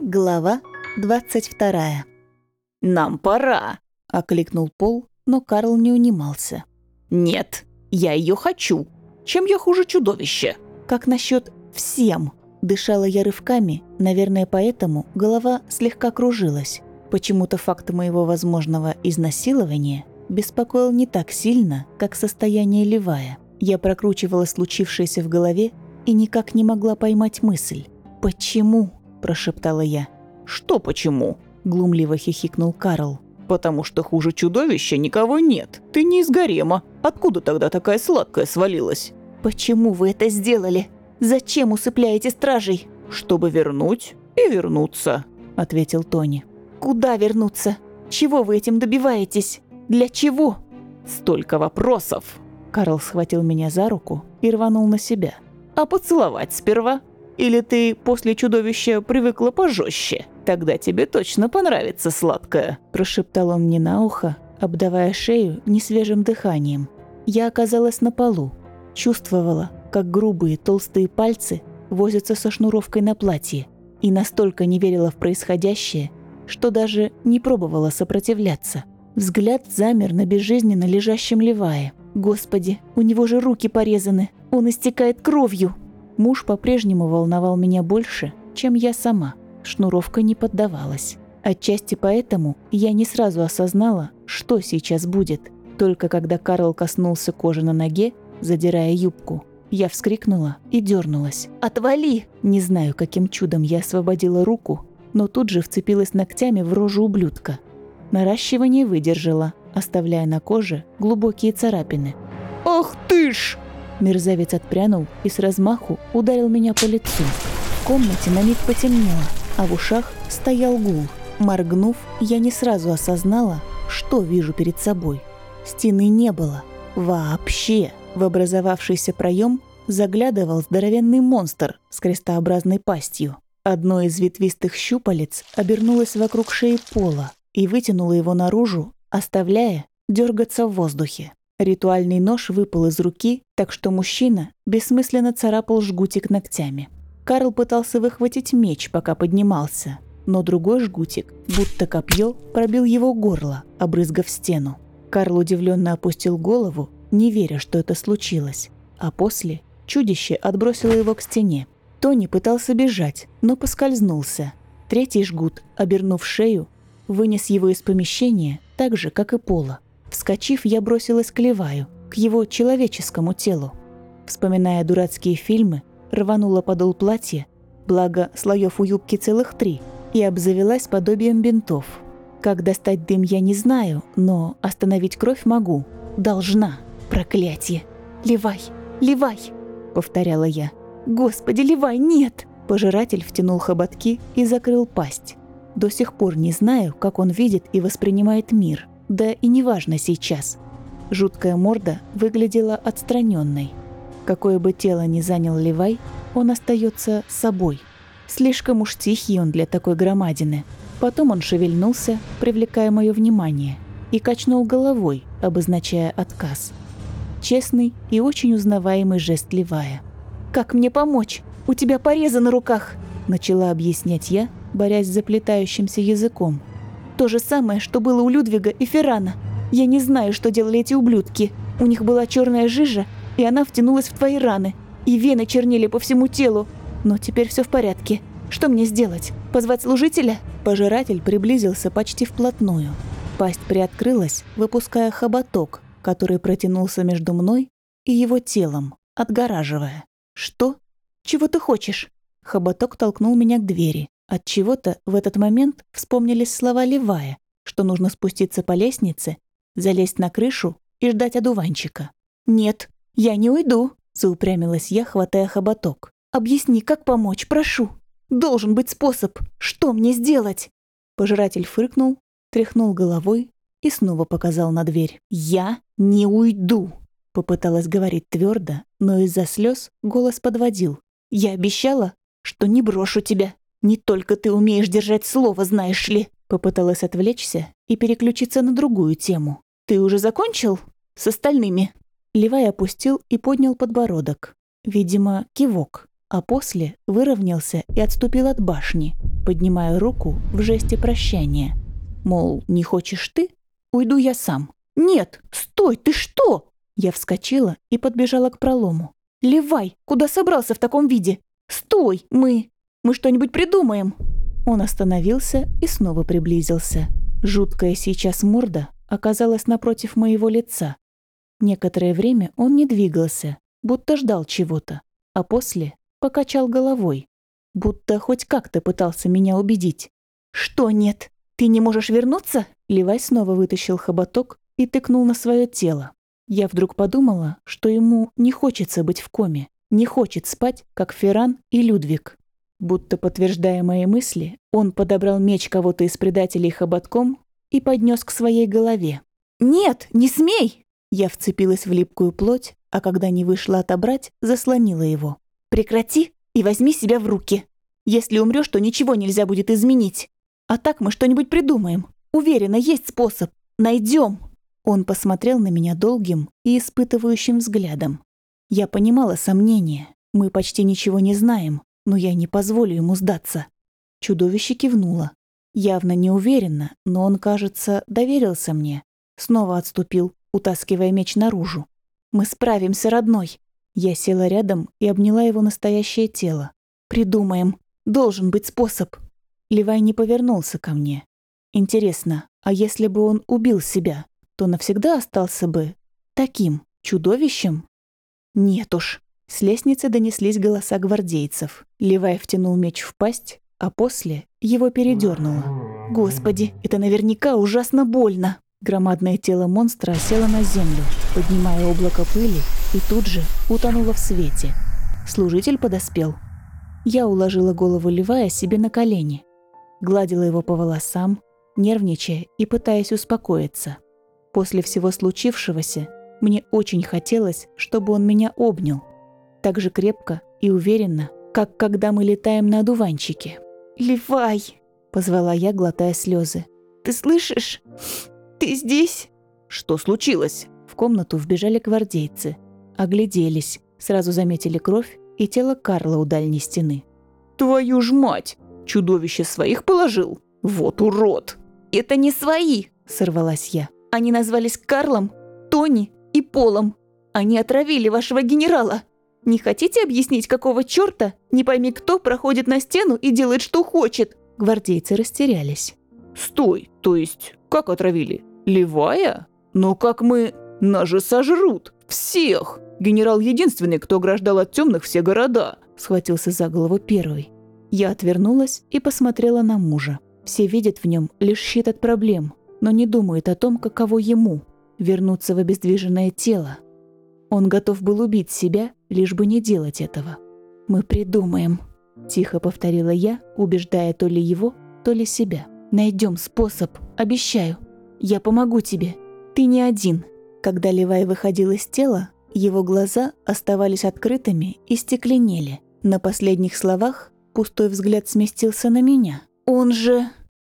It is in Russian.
Глава 22. «Нам пора!» – окликнул Пол, но Карл не унимался. «Нет, я ее хочу! Чем я хуже чудовища?» «Как насчет всем?» Дышала я рывками, наверное, поэтому голова слегка кружилась. Почему-то факт моего возможного изнасилования беспокоил не так сильно, как состояние Левая. Я прокручивала случившееся в голове и никак не могла поймать мысль. «Почему?» – прошептала я. «Что почему?» – глумливо хихикнул Карл. «Потому что хуже чудовища никого нет. Ты не из гарема. Откуда тогда такая сладкая свалилась?» «Почему вы это сделали? Зачем усыпляете стражей?» «Чтобы вернуть и вернуться», – ответил Тони. «Куда вернуться? Чего вы этим добиваетесь? Для чего?» «Столько вопросов!» Карл схватил меня за руку и рванул на себя. «А поцеловать сперва? Или ты после чудовища привыкла пожестче? Тогда тебе точно понравится сладкое», – прошептал он мне на ухо, обдавая шею несвежим дыханием. Я оказалась на полу, чувствовала, как грубые толстые пальцы возятся со шнуровкой на платье, и настолько не верила в происходящее, что даже не пробовала сопротивляться. Взгляд замер на безжизненно лежащем Левае. Господи, у него же руки порезаны, он истекает кровью. Муж по-прежнему волновал меня больше, чем я сама. Шнуровка не поддавалась. Отчасти поэтому я не сразу осознала, что сейчас будет. Только когда Карл коснулся кожи на ноге, задирая юбку, я вскрикнула и дернулась. «Отвали!» Не знаю, каким чудом я освободила руку, но тут же вцепилась ногтями в рожу ублюдка. Наращивание выдержала, оставляя на коже глубокие царапины. «Ах ты ж!» Мерзавец отпрянул и с размаху ударил меня по лицу. В комнате на миг потемнело, а в ушах стоял гул. Моргнув, я не сразу осознала, что вижу перед собой. Стены не было. Вообще. В образовавшийся проем заглядывал здоровенный монстр с крестообразной пастью. Одно из ветвистых щупалец обернулось вокруг шеи пола и вытянуло его наружу, оставляя дергаться в воздухе. Ритуальный нож выпал из руки, так что мужчина бессмысленно царапал жгутик ногтями. Карл пытался выхватить меч, пока поднимался, но другой жгутик, будто копье, пробил его горло, обрызгав стену. Карл удивленно опустил голову, не веря, что это случилось, а после чудище отбросило его к стене. Тони пытался бежать, но поскользнулся. Третий жгут, обернув шею, вынес его из помещения так же, как и Пола. Вскочив, я бросилась к Леваю, к его человеческому телу. Вспоминая дурацкие фильмы, рванула подол платья, благо слоев у юбки целых три, и обзавелась подобием бинтов. Как достать дым, я не знаю, но остановить кровь могу. Должна. Проклятие. «Левай! Левай!» — повторяла я. «Господи, Левай, нет!» Пожиратель втянул хоботки и закрыл пасть. До сих пор не знаю, как он видит и воспринимает мир — да и неважно сейчас. Жуткая морда выглядела отстраненной. Какое бы тело ни занял Левай, он остается собой. Слишком уж тихий он для такой громадины. Потом он шевельнулся, привлекая мое внимание, и качнул головой, обозначая отказ. Честный и очень узнаваемый жест Левая. «Как мне помочь? У тебя порезы на руках!» Начала объяснять я, борясь с заплетающимся языком – то же самое, что было у Людвига и Феррана. Я не знаю, что делали эти ублюдки. У них была черная жижа, и она втянулась в твои раны. И вены чернели по всему телу. Но теперь все в порядке. Что мне сделать? Позвать служителя? Пожиратель приблизился почти вплотную. Пасть приоткрылась, выпуская хоботок, который протянулся между мной и его телом, отгораживая. «Что? Чего ты хочешь?» Хоботок толкнул меня к двери. От чего-то в этот момент вспомнились слова Левая, что нужно спуститься по лестнице, залезть на крышу и ждать одуванчика. «Нет, я не уйду», — заупрямилась я, хватая хоботок. «Объясни, как помочь, прошу. Должен быть способ. Что мне сделать?» Пожиратель фыркнул, тряхнул головой и снова показал на дверь. «Я не уйду», — попыталась говорить твердо, но из-за слез голос подводил. «Я обещала, что не брошу тебя». «Не только ты умеешь держать слово, знаешь ли!» Попыталась отвлечься и переключиться на другую тему. «Ты уже закончил? С остальными?» Левай опустил и поднял подбородок. Видимо, кивок. А после выровнялся и отступил от башни. поднимая руку в жесте прощания. Мол, не хочешь ты? Уйду я сам. «Нет, стой, ты что?» Я вскочила и подбежала к пролому. «Левай, куда собрался в таком виде? Стой, мы... Мы что-нибудь придумаем!» Он остановился и снова приблизился. Жуткая сейчас морда оказалась напротив моего лица. Некоторое время он не двигался, будто ждал чего-то, а после покачал головой, будто хоть как-то пытался меня убедить. «Что нет? Ты не можешь вернуться?» Левай снова вытащил хоботок и тыкнул на свое тело. Я вдруг подумала, что ему не хочется быть в коме, не хочет спать, как Ферран и Людвиг. Будто подтверждая мои мысли, он подобрал меч кого-то из предателей хоботком и поднес к своей голове. «Нет, не смей!» Я вцепилась в липкую плоть, а когда не вышла отобрать, заслонила его. «Прекрати и возьми себя в руки. Если умрёшь, то ничего нельзя будет изменить. А так мы что-нибудь придумаем. Уверена, есть способ. Найдем. Он посмотрел на меня долгим и испытывающим взглядом. Я понимала сомнения. Мы почти ничего не знаем, но я не позволю ему сдаться. Чудовище кивнуло. Явно неуверенно, но он, кажется, доверился мне. Снова отступил, утаскивая меч наружу. «Мы справимся, родной!» Я села рядом и обняла его настоящее тело. «Придумаем. Должен быть способ». Левай не повернулся ко мне. Интересно, а если бы он убил себя? то навсегда остался бы таким чудовищем? Нет уж. С лестницы донеслись голоса гвардейцев. Левай втянул меч в пасть, а после его передернуло. Господи, это наверняка ужасно больно. Громадное тело монстра осело на землю, поднимая облако пыли, и тут же утонуло в свете. Служитель подоспел. Я уложила голову Левая себе на колени, гладила его по волосам, нервничая и пытаясь успокоиться. После всего случившегося мне очень хотелось, чтобы он меня обнял. Так же крепко и уверенно, как когда мы летаем на одуванчике. «Левай!» – позвала я, глотая слезы. «Ты слышишь? Ты здесь?» «Что случилось?» В комнату вбежали гвардейцы. Огляделись, сразу заметили кровь и тело Карла у дальней стены. «Твою ж мать! Чудовище своих положил? Вот урод!» «Это не свои!» – сорвалась я. Они назвались Карлом, Тони и Полом. Они отравили вашего генерала. Не хотите объяснить, какого чёрта, не пойми кто, проходит на стену и делает, что хочет?» Гвардейцы растерялись. «Стой, то есть, как отравили? Левая? Но как мы... Нас же сожрут! Всех! Генерал единственный, кто ограждал от темных все города!» Схватился за голову первый. Я отвернулась и посмотрела на мужа. Все видят в нем лишь щит от проблем, но не думает о том, каково ему вернуться в обездвиженное тело. Он готов был убить себя, лишь бы не делать этого. «Мы придумаем», – тихо повторила я, убеждая то ли его, то ли себя. Найдем способ, обещаю. Я помогу тебе. Ты не один». Когда Левай выходил из тела, его глаза оставались открытыми и стекленели. На последних словах пустой взгляд сместился на меня. «Он же...»